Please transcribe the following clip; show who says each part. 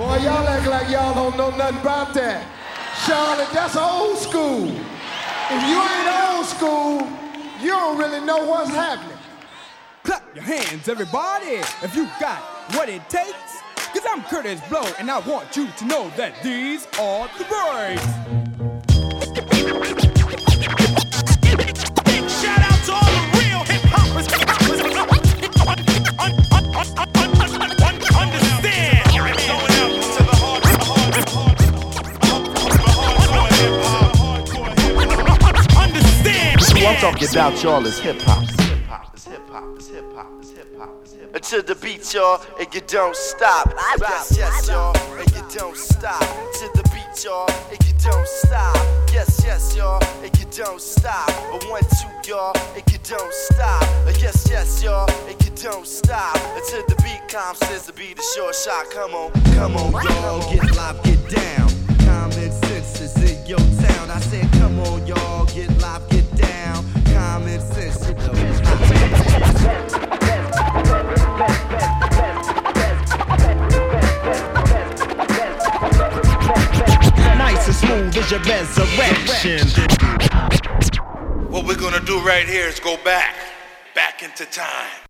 Speaker 1: Boy, y'all act like y'all don't know nothing about that. Charlotte, that's old school. If you ain't old school, you don't really know what's happening.
Speaker 2: Clap your hands, everybody, if you got what it takes. Cause I'm Kurtis Blow, and I want you to know that these are the breaks.
Speaker 3: Talking about y'all as hip hop. Hip it's hip hop, it's hip hop, it's hip hop, it's hip hop. Until the beat, y'all, and you don't stop. Yes, yes, y'all, and you don't stop. To the beat, y'all, and you don't stop. Yes, yes, y'all, and you don't stop. A one, two, y'all, and you don't stop. A yes, yes, y'all, and you don't stop. Until the beat comes, says the beat is short shot. Come on, come on, y'all, get live, get down.
Speaker 4: And your resurrection.
Speaker 5: What we're gonna do right here is go back, back into time.